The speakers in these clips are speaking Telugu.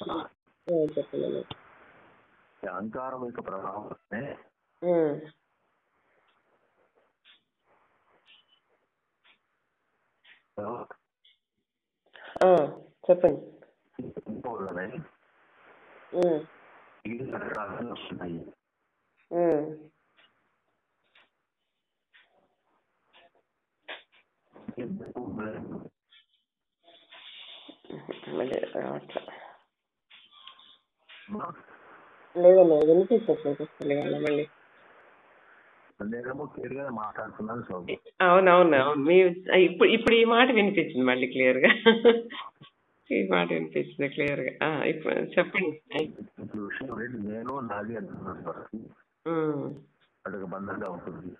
చెప్పండి అహంకారం యొక్క ప్రభావం చెప్పండి. వస్తున్నాయి. లేదన్నయ్య వినిపించట్లేదు అసలు సౌమ్య. అవునవును. అవును మీ ఇప్పుడు ఇప్పుడు ఈ మాట వినిపించింది మళ్ళీ క్లియర్గా. ఈ మాట వినిపించింది క్లియర్గా. ఇప్పుడు చెప్పండి. నేను నాది అదొక బంధంగా ఉంటుంది.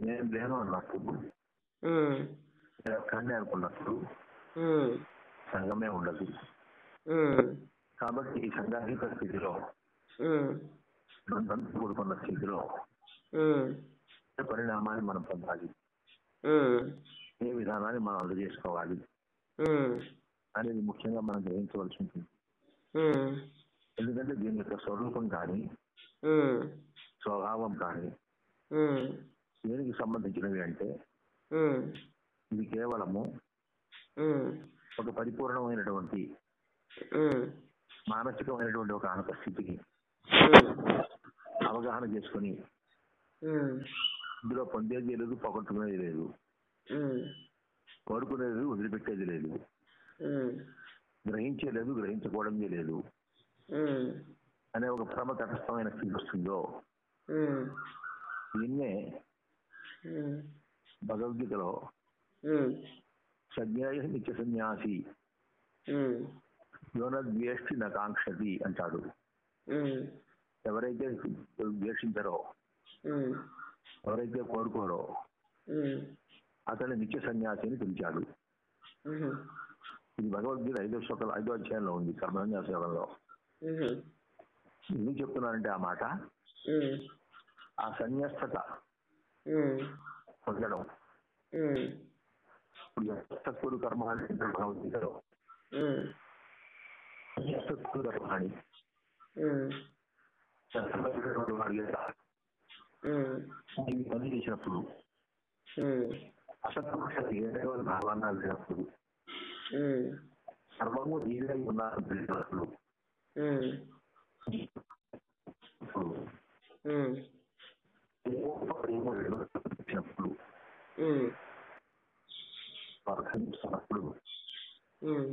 నేను లేను అన్నప్పుడు ఒక్కడినే అనుకున్నప్పుడు సంఘమే ఉండదు. కాబట్టి ఈ సంఘాహిత స్థితిలో. కూడుకున్న స్థితిలో. పరిణామాన్ని మనం పొందాలి? ఏ విధానాన్ని మనం అందజేసుకోవాలి? అనేది ముఖ్యంగా మనం గ్రహించవలసి ఉంటుంది. ఎందుకంటే దీని యొక్క స్వరూపం కానీ స్వభావం కానీ దేనికి సంబంధించినవి అంటే ఇది కేవలము ఒక పరిపూర్ణమైనటువంటి మానసికమైనటువంటి ఒక ఉమ్, అవగాహన చేసుకుని ఇందులో పొందేది లేదు పోగొట్టుకునేది లేదు. లేదు, వదిలిపెట్టేది లేదు. గ్రహించేలేదు గ్రహించుకోవడం లేదు అనే ఒక పరమ తటస్థమైన స్థితి వస్తుందో దీన్నే భగవద్గీతలో సజ్ఞాయ నిత్య సన్యాసి యోనద్వేష్టి నకాంక్షతి అంటాడు ఎవరైతే ద్వేషించరో ఎవరైతే కోరుకోరో అతని నిత్య సన్యాసి అని పిలిచాడు ఇది భగవద్గీత ఐదో శ్లోకాలు ఐదో అధ్యాయంలో ఉంది కర్మసన్యాస యోగంలో ఎందుకు చెప్తున్నానంటే ఆ మాట? ఆ సన్యస్తత పొందడం. ఇప్పుడు కర్మ భగవద్గీతలో. వాడి ఈ పని చేసినప్పుడు ఉమ్, అసత్పురుష ఏడవ భావాన్ని లేనప్పుడు సర్వము నీవై ఉన్నారని తెలిసినప్పుడు ప్రేమ ఉమ్,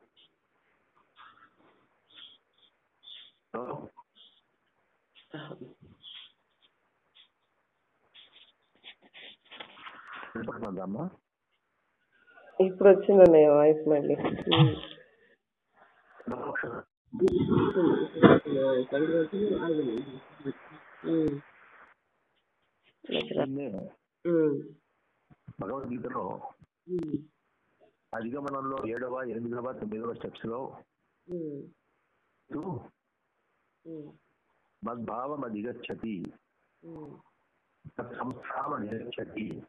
వినపడుతుందమ్మా ఇప్పుడు వచ్చింది అన్నయ్య వాయిస్ మళ్ళీ. భగవద్గీతలో. అధిగమనంలో ఏడవ ఎనిమిదవ తొమ్మిదవ స్టెప్స్లో. మద్భావం అధిగచ్చతి. సంస్థానం అధిగచ్చతి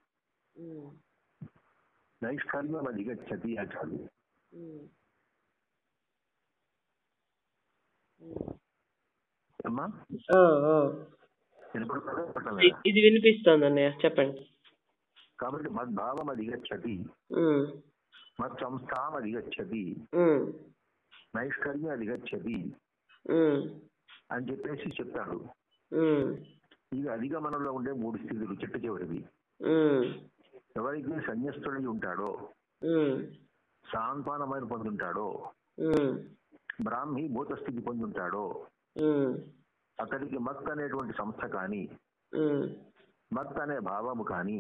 అధిగచ్చతి అంటాడు. అమ్మా? ఇది వినిపిస్తోంది అన్నయ్య చెప్పండి కాబట్టి మద్భావం అధిగచ్చతి. మత్ సంస్థానం అధిగచ్చతి. నైష్కర్మ్యం అధిగచ్చతి. అని చెప్పేసి చెప్తాడు. ఇవి అధిగమనంలో ఉండే మూడు స్థితులు చిట్ట చివరివి ఉమ్. ఎవరైతే సన్యస్తుడై ఉంటాడో ఉమ్. సాంత్వనమైన పొందుంటాడో. బ్రాహ్మి భూత స్థితి పొందుంటాడో. అతడికి మత్ అనేటువంటి సంస్థ కానీ. మత్ అనే భావము కానీ.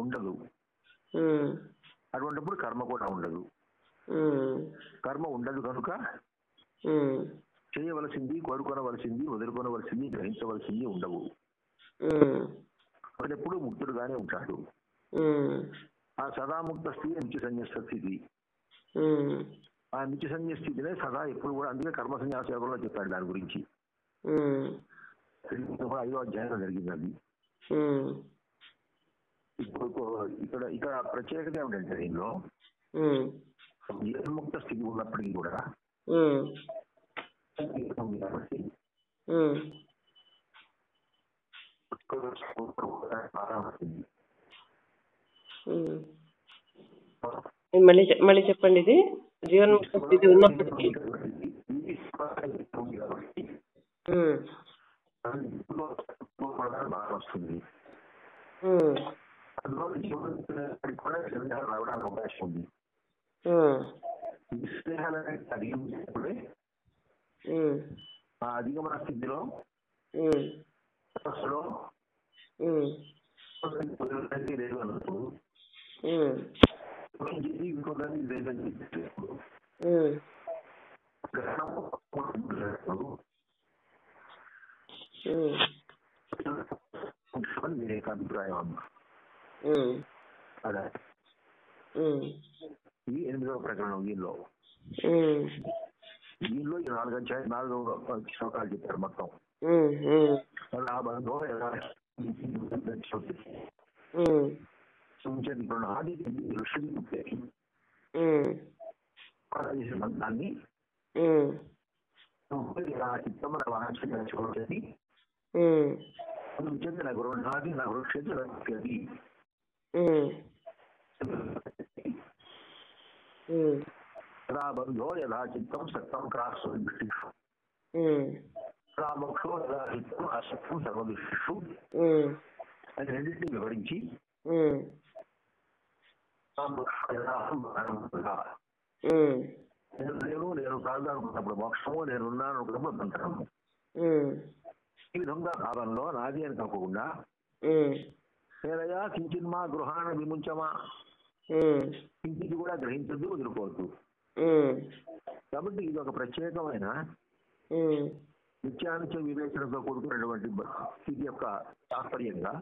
ఉండదు. అటువంటిప్పుడు కర్మ కూడా ఉండదు. కర్మ ఉండదు కనుక. చేయవలసింది కోరుకొనవలసింది వదులుకొనవలసింది గ్రహించవలసింది ఉండవు వాడు ఎప్పుడు ముక్తుడుగానే ఉంటాడు. ఆ సదాముక్త స్థితి నిత్య సన్యస్త స్థితి. ఆ నిత్య సన్య స్థితినే సదా ఎప్పుడు కూడా అందుకే కర్మ సన్యాస యోగంలో చెప్పాడు దాని గురించి. ఐదో అధ్యాయంలో జరిగింది అది ఇప్పుడు ఇక్కడ ఇక్కడ ప్రత్యేకత ఏమిటంటే దీనిలో ఉమ్, జీవన్ముక్త స్థితి ఉన్నప్పటికీ కూడా ఉమ్, ఉంది కాబట్టి ఉమ్. ఉమ్. మళ్ళీ మళ్ళీ చెప్పండి ఇది. జీవన్ముక్త స్థితి ఉన్నప్పటికీ. వస్తుంది రావడానికి అవకాశం ఉంది అధిగమించినప్పుడే ఆ అధిగమన స్థితిలో లేదు అన్నట్టు ఉమ్, ఇది ఇంకొకరికి లేదని చెప్పేటప్పుడు ఉమ్, గ్రహణము ఉన్నప్పుడు ఉమ్, అని మీ యొక్క అభిప్రాయం అమ్మ ఉమ్, అదే ఉమ్, ఇది ఎనిమిదవ ప్రకరణం దీనిలో ఉమ్, దీనిలో ఈ నాలుగు అధ్యాయం నాలుగు శ్లోకాలు చెప్పారు మొత్తం ఉమ్, ఉమ్, ఆ బంధం ఎలా ఉమ్, సూచన ఆది ఋషులు ఇలా చిత్తమన వాంఛన చూడని ఉమ్, చెందిన గృహాది నా వృక్షది ఉమ్, ఉమ్, యదా బంధో యథా చిత్తం సత్తం క్రాస్ దృష్టిషు ఉమ్, యదా మోక్షో యథా చిత్తం అసత్తం సర్వదృష్టిషు ఉమ్, అని రెండింటిని వివరించి ఉమ్, ఆ మోక్షం యథా అహం అహం యథా. ఉమ్, నేను లేను నేను కాదు అనుకున్నప్పుడు మోక్షము నేను ఉన్నాను అనుకున్నప్పుడు బంధనము ఈ విధంగా భావంలో నాది అని కాకుండా నేనయా కించిన్మా గృహాన విముంచమా కించిది కూడా గ్రహించద్దు వదులుకోవద్దు కాబట్టి ఇది ఒక ప్రత్యేకమైన నిత్యానిత్య వివేచనతో కూడుకున్నటువంటి స్థితి యొక్క తాత్పర్యంగా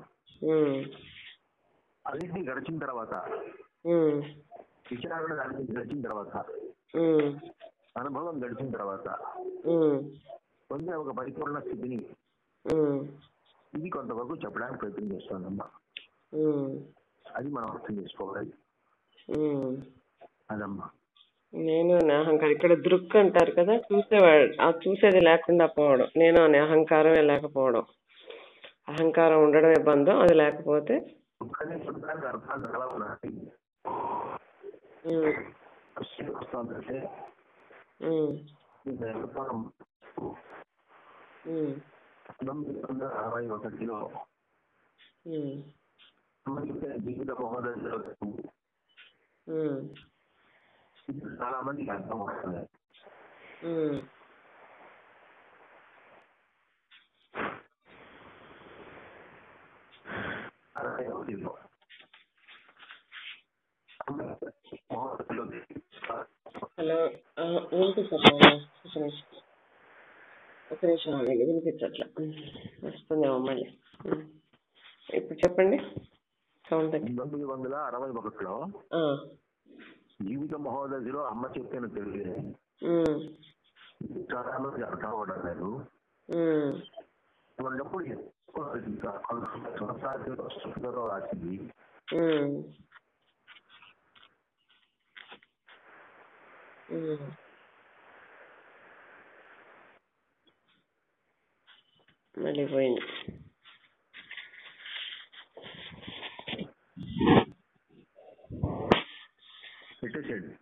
అన్నింటినీ గడిచిన తర్వాత విచారణ గడిచిన తర్వాత అనుభవం గడిచిన తర్వాత ఉమ్, పొందే ఒక పరిపూర్ణ స్థితిని ఇది కొంతవరకు చెప్పడానికి ప్రయత్నం చేస్తానమ్మా అది మనం అర్థం చేసుకోవాలి. అదమ్మా. నేను అనే అహంకారం ఇక్కడ దృక్ అంటారు కదా చూసేవాడు ఆ చూసేది లేకుండా పోవడం నేను అనే అహంకారమే లేకపోవడం. అహంకారం ఉండడమే బంధం అది లేకపోతే దుఃఖాన్ని వస్తుందంటే ఉమ్, ఇది అరవై ఒకటిలో ఉమ్, జీవిత బహుదశలో చాలా మందికి అర్థం వస్తుంది అరవై ఒకటిలో హలో ఆ, వినిపించట్లేదా ఒక నిమిషం ఒక నిమిషం ఆగండి వినిపించట్లే. వస్తుందేమో మళ్ళీ. ఉమ్. ఇప్పుడు చెప్పండి. సౌండ్ పంతొమ్మిది వందల అరవై ఒకటిలో జీవిత మహోదశలో అమ్మ చెప్పిన తెలియదు చాలా మంది అర్థం అవడం లేదు ఉన్నప్పుడు ఎక్కువ రాసింది. ఉమ్, ఉమ్. మళ్ళీ పోయింది పెట్టేసేయండి